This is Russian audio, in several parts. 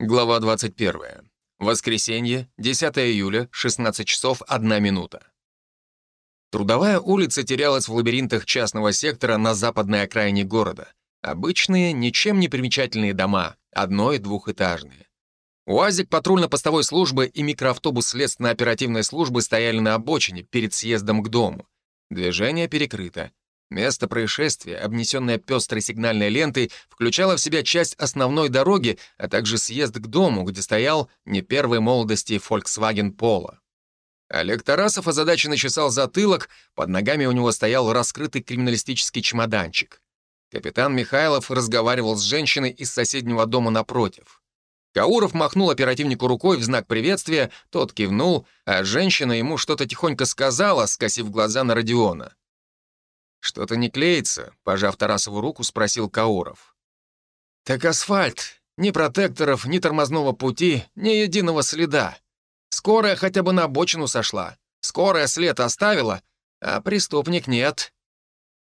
Глава 21. Воскресенье, 10 июля, 16 часов 1 минута. Трудовая улица терялась в лабиринтах частного сектора на западной окраине города. Обычные, ничем не примечательные дома, одно- и двухэтажные. УАЗик патрульно-постовой службы и микроавтобус следственно-оперативной службы стояли на обочине перед съездом к дому. Движение перекрыто. Место происшествия, обнесенное пестрой сигнальной лентой, включало в себя часть основной дороги, а также съезд к дому, где стоял не первой молодости Volkswagen Polo. Олег Тарасов озадаченно чесал затылок, под ногами у него стоял раскрытый криминалистический чемоданчик. Капитан Михайлов разговаривал с женщиной из соседнего дома напротив. Кауров махнул оперативнику рукой в знак приветствия, тот кивнул, а женщина ему что-то тихонько сказала, скосив глаза на Родиона. «Что-то не клеится», — пожав Тарасову руку, спросил Кауров. «Так асфальт. Ни протекторов, ни тормозного пути, ни единого следа. Скорая хотя бы на обочину сошла. Скорая след оставила, а преступник нет.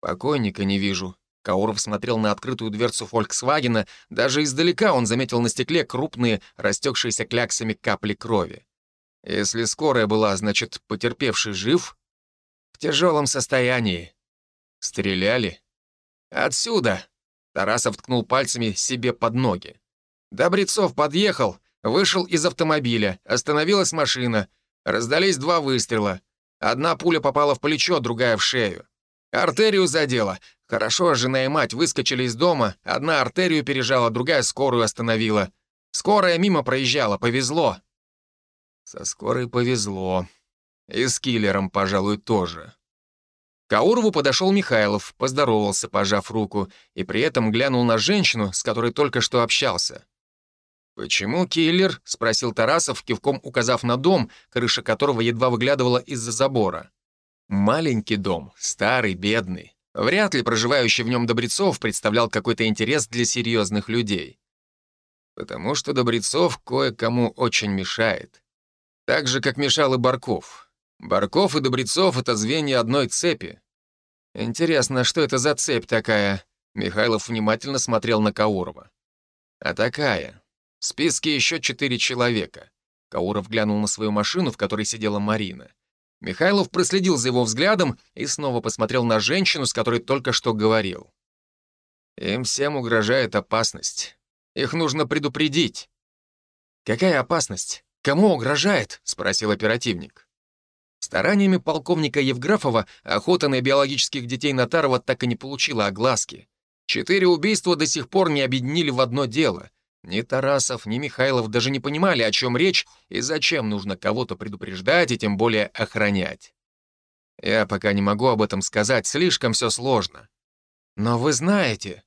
Покойника не вижу». Кауров смотрел на открытую дверцу «Фольксвагена». Даже издалека он заметил на стекле крупные, растекшиеся кляксами капли крови. Если скорая была, значит, потерпевший жив? В тяжелом состоянии. Стреляли? Отсюда! Тарасов ткнул пальцами себе под ноги. Добрецов подъехал, вышел из автомобиля, остановилась машина. Раздались два выстрела. Одна пуля попала в плечо, другая в шею. Артерию задела. Хорошо, жена и мать выскочили из дома. Одна артерию пережала, другая скорую остановила. Скорая мимо проезжала, повезло. Со скорой повезло. И с киллером, пожалуй, тоже. К Аурову подошел Михайлов, поздоровался, пожав руку, и при этом глянул на женщину, с которой только что общался. «Почему киллер?» — спросил Тарасов, кивком указав на дом, крыша которого едва выглядывала из-за забора. Маленький дом, старый, бедный. Вряд ли проживающий в нем Добрецов представлял какой-то интерес для серьезных людей. Потому что Добрецов кое-кому очень мешает. Так же, как мешал и Барков. Барков и Добрецов — это звенья одной цепи. Интересно, что это за цепь такая? Михайлов внимательно смотрел на Каурова. А такая. В списке еще четыре человека. Кауров глянул на свою машину, в которой сидела Марина. Михайлов проследил за его взглядом и снова посмотрел на женщину, с которой только что говорил. Им всем угрожает опасность. Их нужно предупредить. «Какая опасность? Кому угрожает?» — спросил оперативник. Стараниями полковника Евграфова охота на биологических детей Натарова так и не получила огласки. Четыре убийства до сих пор не объединили в одно дело. Ни Тарасов, ни Михайлов даже не понимали, о чем речь и зачем нужно кого-то предупреждать и тем более охранять. Я пока не могу об этом сказать, слишком все сложно. Но вы знаете.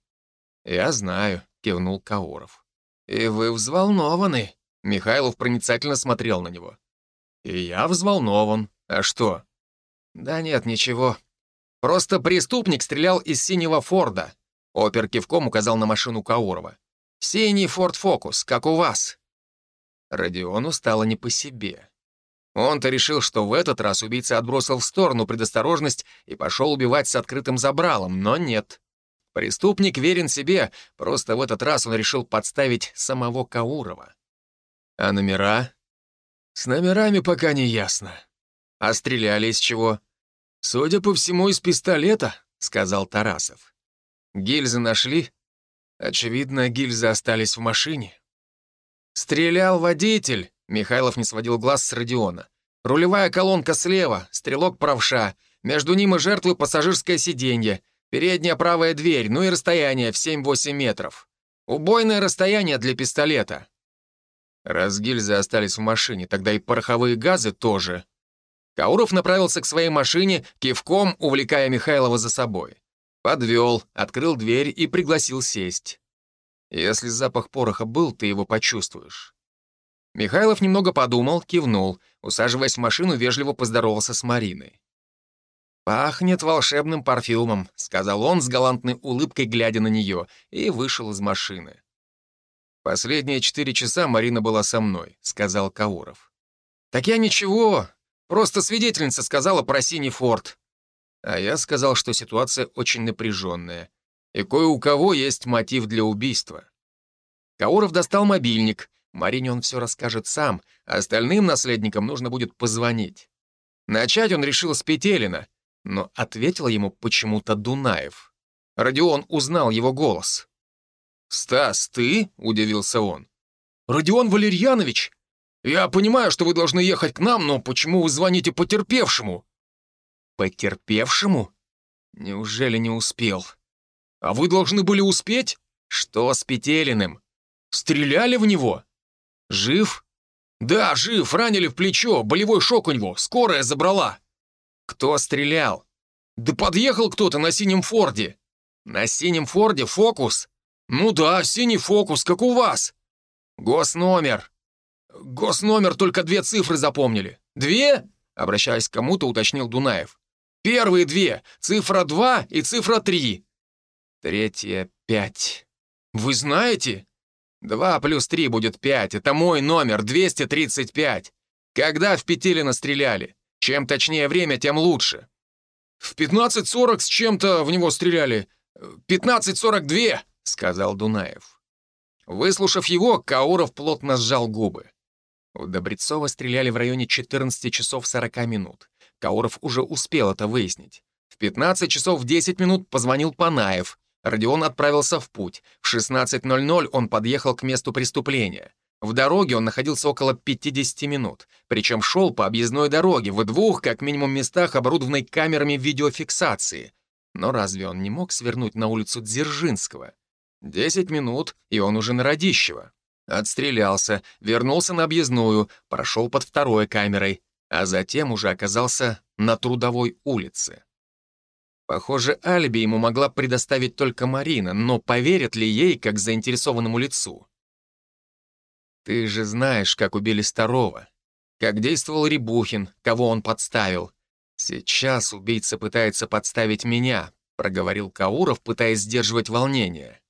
Я знаю, кивнул Кауров. И вы взволнованы. Михайлов проницательно смотрел на него. И я взволнован. А что? Да нет, ничего. Просто преступник стрелял из синего Форда. Опер кивком указал на машину Каурова. Синий Форд Фокус, как у вас. Родиону стало не по себе. Он-то решил, что в этот раз убийца отбросил в сторону предосторожность и пошел убивать с открытым забралом, но нет. Преступник верен себе, просто в этот раз он решил подставить самого Каурова. А номера? С номерами пока не ясно. А стреляли из чего? Судя по всему, из пистолета, сказал Тарасов. Гильзы нашли? Очевидно, гильзы остались в машине. Стрелял водитель, Михайлов не сводил глаз с Родиона. Рулевая колонка слева, стрелок правша, между ним и жертвой пассажирское сиденье, передняя правая дверь, ну и расстояние в 7-8 метров. Убойное расстояние для пистолета. Раз гильзы остались в машине, тогда и пороховые газы тоже. Кауров направился к своей машине, кивком увлекая Михайлова за собой. Подвел, открыл дверь и пригласил сесть. Если запах пороха был, ты его почувствуешь. Михайлов немного подумал, кивнул, усаживаясь в машину, вежливо поздоровался с Мариной. «Пахнет волшебным парфюмом», — сказал он с галантной улыбкой, глядя на нее, и вышел из машины. «Последние четыре часа Марина была со мной», — сказал Кауров. «Так я ничего, Просто свидетельница сказала про синий форт. А я сказал, что ситуация очень напряженная. И кое у кого есть мотив для убийства. Кауров достал мобильник. Марине он все расскажет сам, а остальным наследникам нужно будет позвонить. Начать он решил с Петелина, но ответил ему почему-то Дунаев. Родион узнал его голос. «Стас, ты?» — удивился он. «Родион Валерьянович, я понимаю, что вы должны ехать к нам, но почему вы звоните потерпевшему?» «Потерпевшему? Неужели не успел?» «А вы должны были успеть?» «Что с Петелиным? Стреляли в него?» «Жив?» «Да, жив, ранили в плечо, болевой шок у него, скорая забрала». «Кто стрелял?» «Да подъехал кто-то на синем Форде». «На синем Форде фокус?» «Ну да, синий фокус, как у вас». «Госномер». «Госномер только две цифры запомнили». «Две?» — обращаясь к кому-то, уточнил Дунаев. «Первые две, цифра два и цифра три». Третья — пять. «Вы знаете?» «Два плюс три будет пять. Это мой номер, 235. Когда в Петелино стреляли? Чем точнее время, тем лучше». «В 15.40 с чем-то в него стреляли. 15.42», — сказал Дунаев. Выслушав его, Кауров плотно сжал губы. У Добрецова стреляли в районе 14 часов 40 минут. Кауров уже успел это выяснить. В 15 часов 10 минут позвонил Панаев. Родион отправился в путь. В 16.00 он подъехал к месту преступления. В дороге он находился около 50 минут, причем шел по объездной дороге в двух, как минимум, местах, оборудованной камерами видеофиксации. Но разве он не мог свернуть на улицу Дзержинского? Десять минут, и он уже на Радищево. Отстрелялся, вернулся на объездную, прошел под второй камерой, а затем уже оказался на Трудовой улице. Похоже, алиби ему могла предоставить только Марина, но поверят ли ей как заинтересованному лицу? Ты же знаешь, как убили Старова, как действовал Рябухин, кого он подставил. Сейчас убийца пытается подставить меня, проговорил Кауров, пытаясь сдерживать волнение.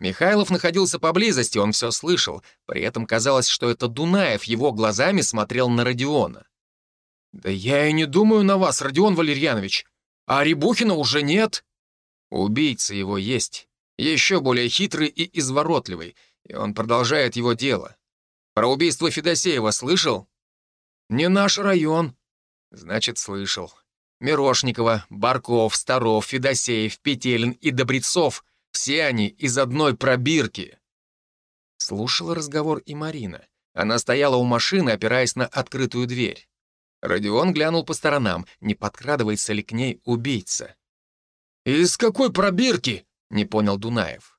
Михайлов находился поблизости, он все слышал, при этом казалось, что это Дунаев его глазами смотрел на Родиона. «Да я и не думаю на вас, Родион Валерьянович. А Рябухина уже нет. Убийца его есть. Еще более хитрый и изворотливый. И он продолжает его дело. Про убийство Федосеева слышал? Не наш район. Значит, слышал. Мирошникова, Барков, Старов, Федосеев, Петелин и Добрецов — все они из одной пробирки. Слушала разговор и Марина. Она стояла у машины, опираясь на открытую дверь. Родион глянул по сторонам, не подкрадывается ли к ней убийца. «Из какой пробирки?» — не понял Дунаев.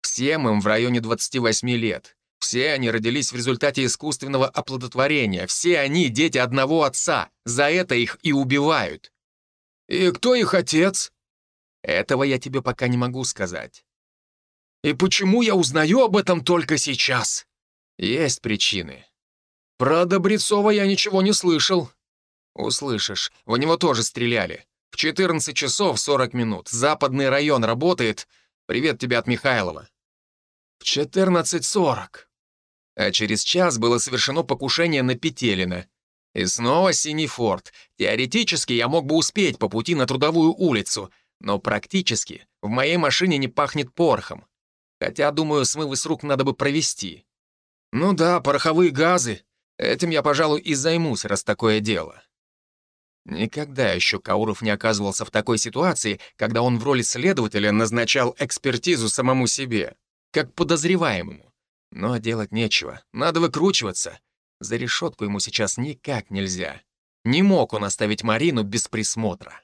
«Всем им в районе 28 лет. Все они родились в результате искусственного оплодотворения. Все они — дети одного отца. За это их и убивают». «И кто их отец?» «Этого я тебе пока не могу сказать». «И почему я узнаю об этом только сейчас?» «Есть причины». «Про Добрецова я ничего не слышал. «Услышишь. В него тоже стреляли. В 14 часов 40 минут. Западный район работает. Привет тебе от Михайлова». «В 14.40». А через час было совершено покушение на Петелина. И снова синий форт. Теоретически я мог бы успеть по пути на Трудовую улицу, но практически в моей машине не пахнет порохом. Хотя, думаю, смывы с рук надо бы провести. Ну да, пороховые газы. Этим я, пожалуй, и займусь, раз такое дело. Никогда еще Кауров не оказывался в такой ситуации, когда он в роли следователя назначал экспертизу самому себе, как подозреваемому. Но делать нечего, надо выкручиваться. За решетку ему сейчас никак нельзя. Не мог он оставить Марину без присмотра.